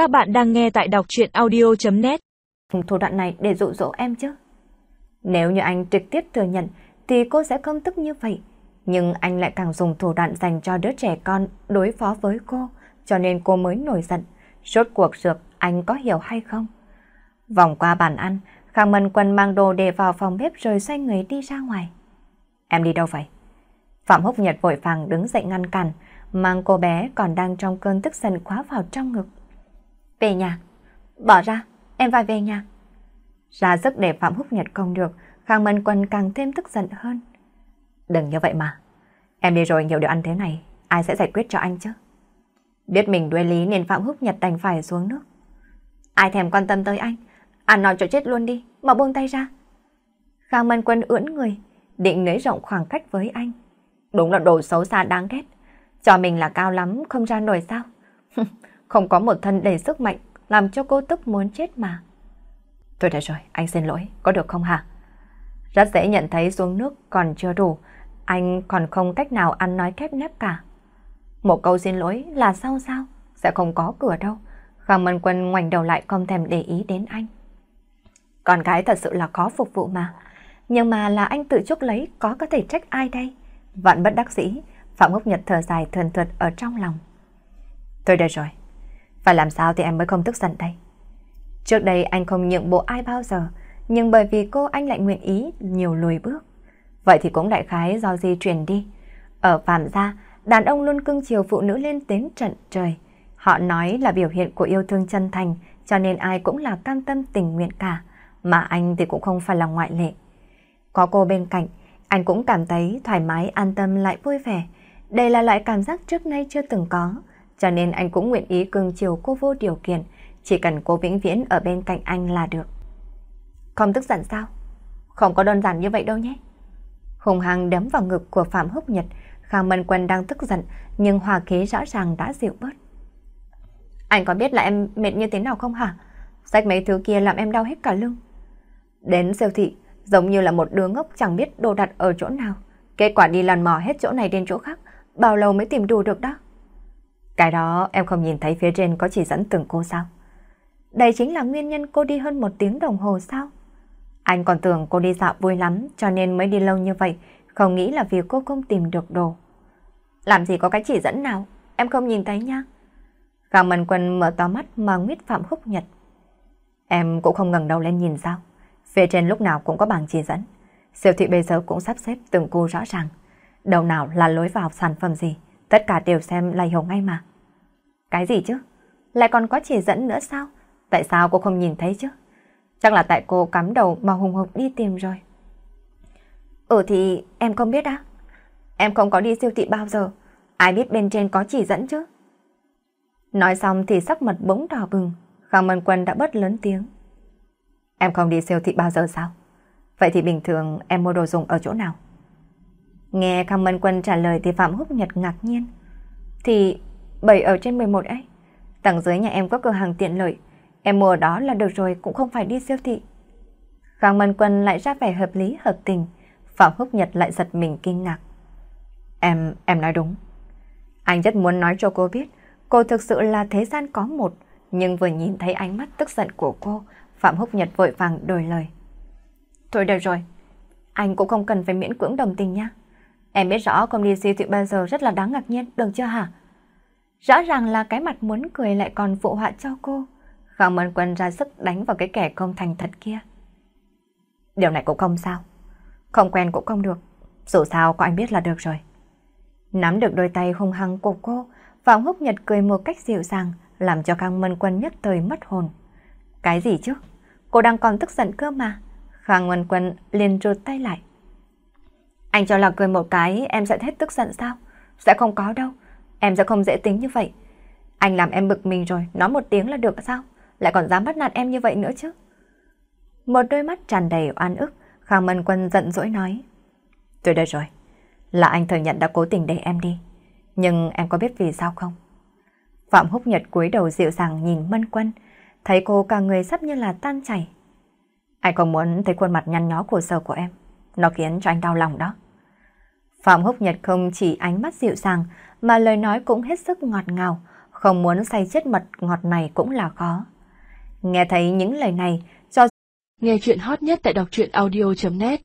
Các bạn đang nghe tại đọc chuyện audio.net Thủ đoạn này để dụ dỗ em chứ. Nếu như anh trực tiếp thừa nhận thì cô sẽ không tức như vậy. Nhưng anh lại càng dùng thủ đoạn dành cho đứa trẻ con đối phó với cô, cho nên cô mới nổi giận. Rốt cuộc dược anh có hiểu hay không? Vòng qua bàn ăn, Khang Mân Quân mang đồ để vào phòng bếp rồi xoay người đi ra ngoài. Em đi đâu vậy? Phạm Húc Nhật vội vàng đứng dậy ngăn cản, mang cô bé còn đang trong cơn tức giận khóa vào trong ngực. Về nhà. Bỏ ra, em phải về nhà. Ra sức để Phạm Húc Nhật không được, Khang Mân Quân càng thêm tức giận hơn. Đừng như vậy mà. Em đi rồi nhiều điều ăn thế này, ai sẽ giải quyết cho anh chứ? Biết mình đuôi lý nên Phạm Húc Nhật đành phải xuống nước. Ai thèm quan tâm tới anh? Ăn nói cho chết luôn đi, mà buông tay ra. Khang Mân Quân ưỡn người, định nới rộng khoảng cách với anh. Đúng là đồ xấu xa đáng ghét. Cho mình là cao lắm, không ra nổi sao? không có một thân đầy sức mạnh, làm cho cô tức muốn chết mà. Tôi đã rồi, anh xin lỗi, có được không hả? Rất dễ nhận thấy xuống nước còn chưa đủ, anh còn không cách nào ăn nói khép nép cả. Một câu xin lỗi là sao sao? Sẽ không có cửa đâu. Khang Mân Quân ngoảnh đầu lại không thèm để ý đến anh. Con gái thật sự là khó phục vụ mà. Nhưng mà là anh tự chuốc lấy có có thể trách ai đây? Vạn bất đắc dĩ, Phạm Ngốc Nhật thở dài thuần thuật ở trong lòng. Thôi được rồi, phải làm sao thì em mới không tức giận đây? Trước đây anh không nhượng bộ ai bao giờ, nhưng bởi vì cô anh lại nguyện ý nhiều lùi bước. Vậy thì cũng đại khái do di truyền đi. Ở Phạm gia, đàn ông luôn cưng chiều phụ nữ lên đến trận trời. Họ nói là biểu hiện của yêu thương chân thành, cho nên ai cũng là cam tâm tình nguyện cả, mà anh thì cũng không phải là ngoại lệ. Có cô bên cạnh, anh cũng cảm thấy thoải mái, an tâm lại vui vẻ. Đây là loại cảm giác trước nay chưa từng có, cho nên anh cũng nguyện ý cưng chiều cô vô điều kiện, chỉ cần cô vĩnh viễn ở bên cạnh anh là được. Không tức giận sao? Không có đơn giản như vậy đâu nhé. Hùng hăng đấm vào ngực của Phạm Húc Nhật, Khang Mân Quân đang tức giận, nhưng hòa khí rõ ràng đã dịu bớt. Anh có biết là em mệt như thế nào không hả? Sách mấy thứ kia làm em đau hết cả lưng. Đến siêu thị, giống như là một đứa ngốc chẳng biết đồ đặt ở chỗ nào. Kết quả đi lần mò hết chỗ này đến chỗ khác, bao lâu mới tìm đủ được đó. Cái đó em không nhìn thấy phía trên có chỉ dẫn từng cô sao? Đây chính là nguyên nhân cô đi hơn một tiếng đồng hồ sao? Anh còn tưởng cô đi dạo vui lắm cho nên mới đi lâu như vậy, không nghĩ là vì cô không tìm được đồ. Làm gì có cái chỉ dẫn nào, em không nhìn thấy nha. Khang Mân Quân mở to mắt mà nguyết Phạm húc Nhật. Em cũng không ngẩng đầu lên nhìn sao? Phía trên lúc nào cũng có bảng chỉ dẫn. Siêu thị bây giờ cũng sắp xếp từng cô rõ ràng. Đầu nào là lối vào sản phẩm gì, tất cả đều xem lầy hiểu ngay mà. Cái gì chứ? Lại còn có chỉ dẫn nữa sao? Tại sao cô không nhìn thấy chứ? Chắc là tại cô cắm đầu mà hùng hục đi tìm rồi. Ừ thì em không biết á. Em không có đi siêu thị bao giờ. Ai biết bên trên có chỉ dẫn chứ? Nói xong thì sắc mặt bỗng đỏ bừng. Khang Mân Quân đã bớt lớn tiếng. Em không đi siêu thị bao giờ sao? Vậy thì bình thường em mua đồ dùng ở chỗ nào? Nghe Khang Mân Quân trả lời thì Phạm Húc Nhật ngạc nhiên. Thì 7 ở trên 11 ấy. Tầng dưới nhà em có cửa hàng tiện lợi. Em mua ở đó là được rồi cũng không phải đi siêu thị. Khang Mân Quân lại ra vẻ hợp lý hợp tình. Phạm Húc Nhật lại giật mình kinh ngạc. Em, em nói đúng. Anh rất muốn nói cho cô biết cô thực sự là thế gian có một. Nhưng vừa nhìn thấy ánh mắt tức giận của cô, Phạm Húc Nhật vội vàng đổi lời. Thôi được rồi, anh cũng không cần phải miễn cưỡng đồng tình nha. Em biết rõ công đi siêu thị bao giờ rất là đáng ngạc nhiên, được chưa hả? Rõ ràng là cái mặt muốn cười lại còn phụ họa cho cô. Khang Mân Quân ra sức đánh vào cái kẻ không thành thật kia. Điều này cũng không sao. Không quen cũng không được. Dù sao có anh biết là được rồi. Nắm được đôi tay hung hăng của cô, Phạm Húc Nhật cười một cách dịu dàng, làm cho Khang Mân Quân nhất thời mất hồn. Cái gì chứ? Cô đang còn tức giận cơ mà. Khang Mân Quân liền rụt tay lại. Anh cho là cười một cái em sẽ hết tức giận sao? Sẽ không có đâu. Em sẽ không dễ tính như vậy. Anh làm em bực mình rồi, nói một tiếng là được sao? Lại còn dám bắt nạt em như vậy nữa chứ? Một đôi mắt tràn đầy oan ức, Khang Mân Quân giận dỗi nói. Tôi đây rồi. Là anh thừa nhận đã cố tình để em đi. Nhưng em có biết vì sao không? Phạm Húc Nhật cúi đầu dịu dàng nhìn Mân Quân, thấy cô cả người sắp như là tan chảy. Anh không muốn thấy khuôn mặt nhăn nhó của sờ của em, nó khiến cho anh đau lòng đó. Phạm Húc Nhật không chỉ ánh mắt dịu dàng mà lời nói cũng hết sức ngọt ngào, không muốn say chết mật ngọt này cũng là khó. Nghe thấy những lời này, cho Nghe chuyện hot nhất tại đọc truyện audio.net